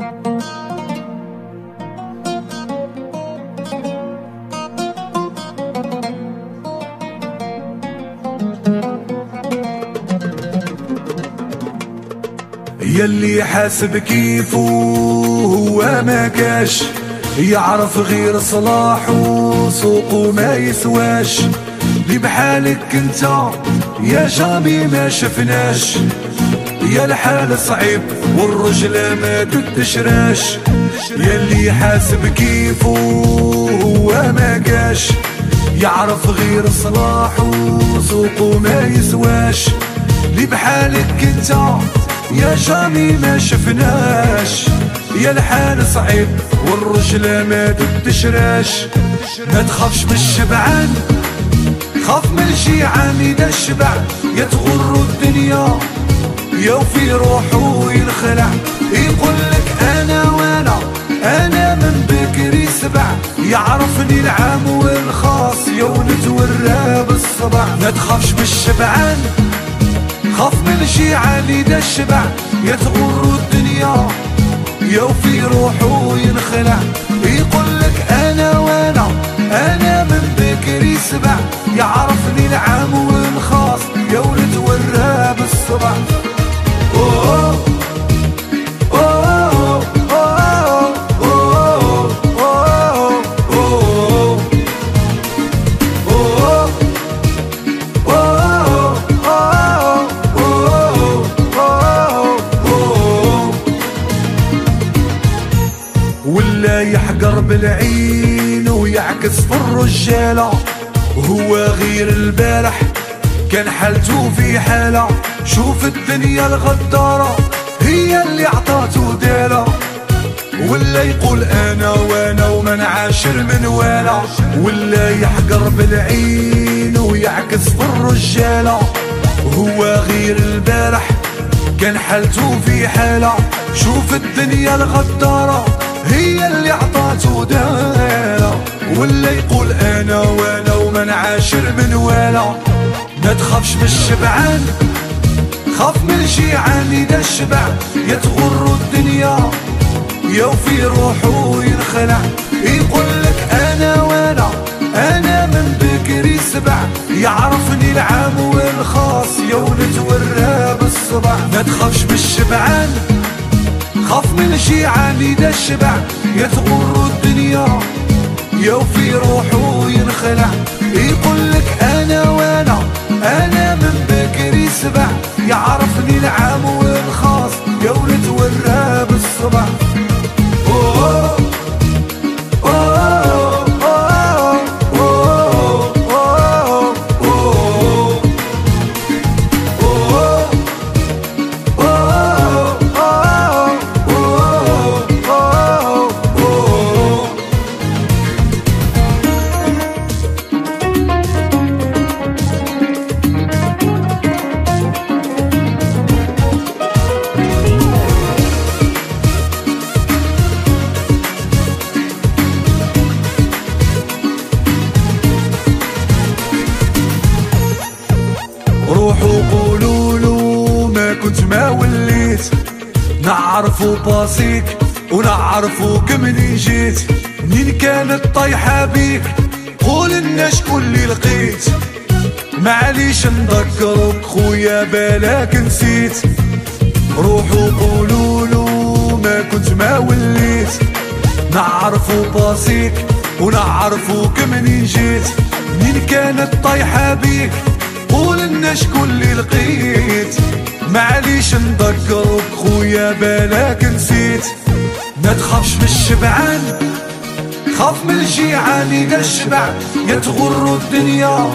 يلي حاسب كيفو هو ما كاش. يعرف غير صلاحه سوقه ما يسواش. لي بحالك انت يا جامي ما شفناش. يا الحال صعيب والرجل ما تتشراش. يلي حاسب كيفو هو ما كاش يعرف غير صلاحه سوقه ما يسواش. لي بحالك انت يا جامي ما شفناش. يا الحال صعيب والرجل ما تشراش ما تخافش من الشبعان خاف من الجيعان إذا الشبع. يتغر الدنيا يوفي روحه ينخلع. يقول لك أنا وأنا أنا من بكري سبع يعرفني العام والخاص يوم نتورى بالصبع. ما تخافش من الشبعان خاف من الجيعان اذا الشبع. يتغر الدنيا يوفي روحه ينخلع. يقول لك أنا وأنا أنا من بكري سبع يعرفني العام والخاص يا ولد ورا بالصبع. ولا يحقر بالعين ويعكس في الرجالة. هو غير البارح كان حالته في حالة. شوف الدنيا الغدارة هي اللي عطاته دالة. ولا يقول أنا وأنا ومن عاشر من والا ولا يحقر بالعين ويعكس في الرجالة. هو غير البارح كان حالته في حالة. شوف الدنيا الغدارة. هي اللي عطاته دالة ولا يقول أنا وأنا ومن عاشر من والا ما تخافش من الشبعان خاف من الجيعان إذا الشبع يتغر الدنيا. يوفي روحه ينخلع يقول لك أنا وأنا أنا من بكري سبع يعرفني العام والخاص يوم نتورى بالصبع. ما تخافش من الشبعان خاف من الجيعان اذا الشبع يتغر الدنيا يوفي روحه ينخلع يقول نعرفوا باصيك ونعرفوا منين جيت منين كانت طايحة بيك؟ قول لنا شكون اللي لقيت. معليش نذكرك خويا بالك نسيت. روحوا قولوا له ما كنت ما وليت. نعرفوا باصيك ونعرفوك منين جيت منين كانت طايحة بيك؟ شكون اللي لقيت؟ معليش نذكرك خويا بالك نسيت. ما تخافش من الشبعان خاف من الجيعان. إذا الشبع يتغر الدنيا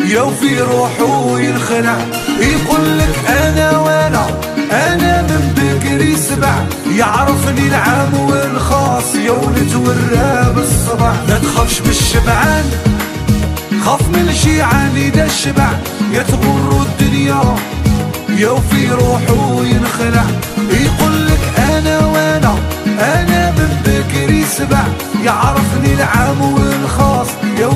يوفي روحه ينخلع يقول لك أنا وأنا أنا من بكري سبع. يعرفني العام والخاص يوم نتورى بالصبع. ما تخافش من الشبعان خاف من الجيعان اذا الشبع يتغر الدنيا يوفي روحه ينخلع. يقول لك أنا وأنا أنا من بكري سبع يعرفني العام والخاص يا